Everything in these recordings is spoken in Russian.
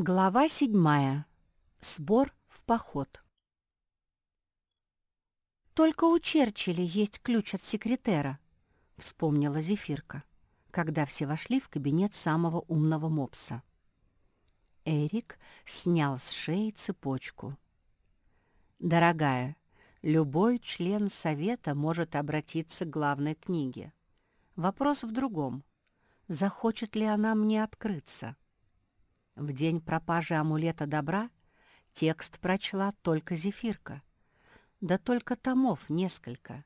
Глава седьмая. Сбор в поход. «Только у Черчилля есть ключ от секретера», — вспомнила Зефирка, когда все вошли в кабинет самого умного мопса. Эрик снял с шеи цепочку. «Дорогая, любой член совета может обратиться к главной книге. Вопрос в другом. Захочет ли она мне открыться?» В день пропажи амулета добра текст прочла только Зефирка. Да только томов несколько.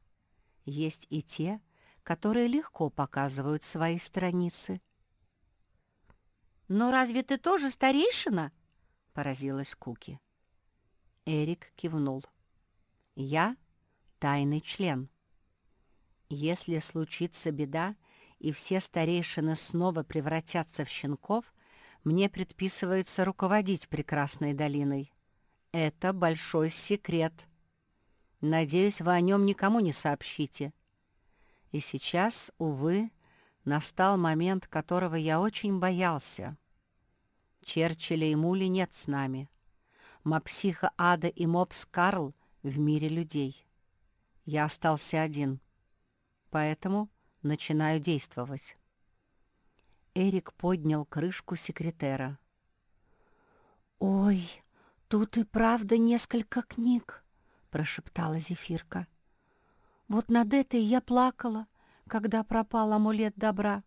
Есть и те, которые легко показывают свои страницы. «Но разве ты тоже старейшина?» — поразилась Куки. Эрик кивнул. «Я — тайный член. Если случится беда, и все старейшины снова превратятся в щенков, мне предписывается руководить прекрасной долиной. Это большой секрет. Надеюсь, вы о нем никому не сообщите. И сейчас, увы, настал момент, которого я очень боялся. Черчилля и Мули нет с нами. Мопсиха Ада и Мопс Карл в мире людей. Я остался один. Поэтому начинаю действовать. Эрик поднял крышку секретера. «Ой, тут и правда несколько книг», — прошептала Зефирка. «Вот над этой я плакала, когда пропал амулет добра».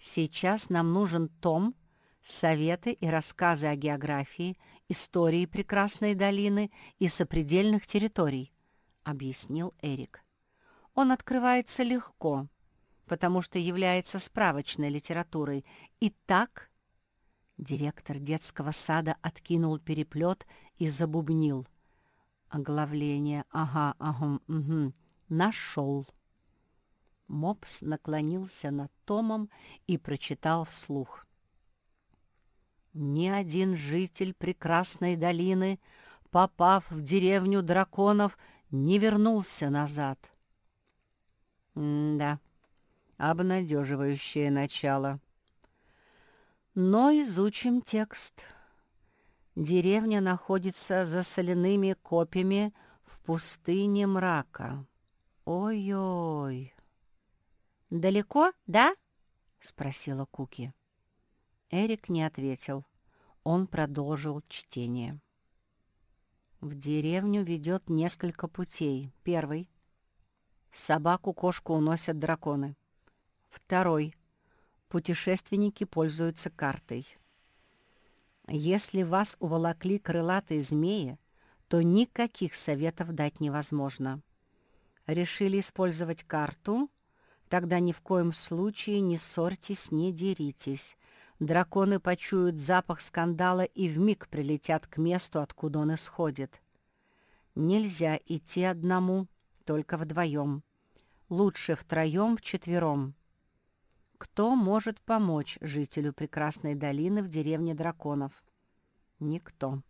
«Сейчас нам нужен том, советы и рассказы о географии, истории прекрасной долины и сопредельных территорий», — объяснил Эрик. «Он открывается легко» потому что является справочной литературой. Итак, директор детского сада откинул переплет и забубнил. Оглавление. Ага, ага, угу. Нашел. Мопс наклонился над томом и прочитал вслух. Ни один житель прекрасной долины, попав в деревню драконов, не вернулся назад. М да, Обнадеживающее начало. Но изучим текст. Деревня находится за соляными копьями в пустыне мрака. Ой-ой. «Далеко, да?» — спросила Куки. Эрик не ответил. Он продолжил чтение. В деревню ведет несколько путей. Первый. Собаку-кошку уносят драконы. Второй. Путешественники пользуются картой. Если вас уволокли крылатые змеи, то никаких советов дать невозможно. Решили использовать карту? Тогда ни в коем случае не ссорьтесь, не деритесь. Драконы почуют запах скандала и вмиг прилетят к месту, откуда он исходит. Нельзя идти одному, только вдвоем. Лучше втроем-вчетвером. Кто может помочь жителю прекрасной долины в деревне драконов? Никто.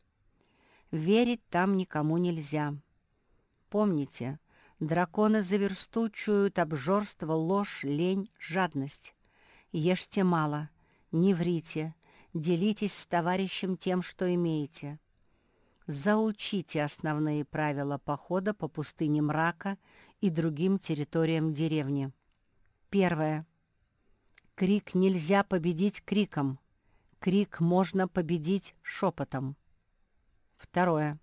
Верить там никому нельзя. Помните, драконы за обжорство, ложь, лень, жадность. Ешьте мало, не врите, делитесь с товарищем тем, что имеете. Заучите основные правила похода по пустыне мрака и другим территориям деревни. Первое. Крик нельзя победить криком. Крик можно победить шепотом. Второе.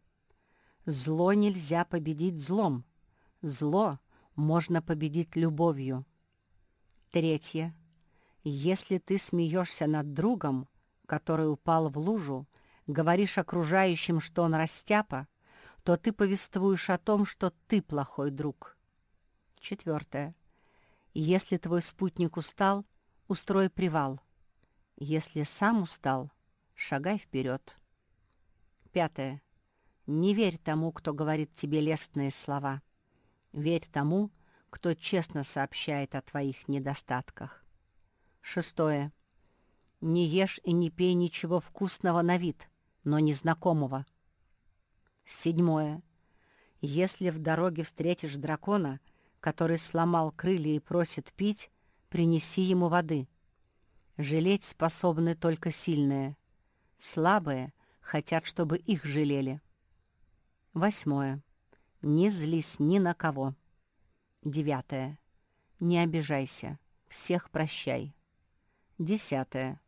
Зло нельзя победить злом. Зло можно победить любовью. Третье. Если ты смеешься над другом, который упал в лужу, говоришь окружающим, что он растяпа, то ты повествуешь о том, что ты плохой друг. Четвертое. Если твой спутник устал, устрой привал. Если сам устал, шагай вперед. Пятое. Не верь тому, кто говорит тебе лестные слова. Верь тому, кто честно сообщает о твоих недостатках. Шестое. Не ешь и не пей ничего вкусного на вид, но незнакомого. Седьмое. Если в дороге встретишь дракона, который сломал крылья и просит пить, принеси ему воды. Жалеть способны только сильные. Слабые хотят, чтобы их жалели. Восьмое. Не злись ни на кого. Девятое. Не обижайся. Всех прощай. Десятое.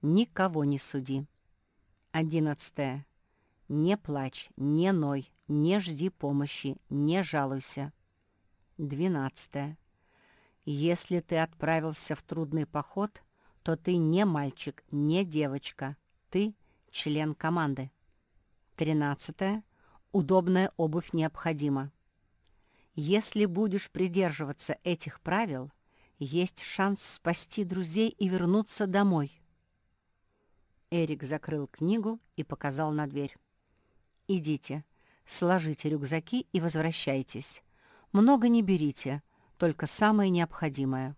Никого не суди. Одиннадцатое. Не плачь, не ной, не жди помощи, не жалуйся. Двенадцатое. Если ты отправился в трудный поход, то ты не мальчик, не девочка. Ты член команды. Тринадцатое. Удобная обувь необходима. Если будешь придерживаться этих правил, есть шанс спасти друзей и вернуться домой. Эрик закрыл книгу и показал на дверь. «Идите, сложите рюкзаки и возвращайтесь. Много не берите, только самое необходимое».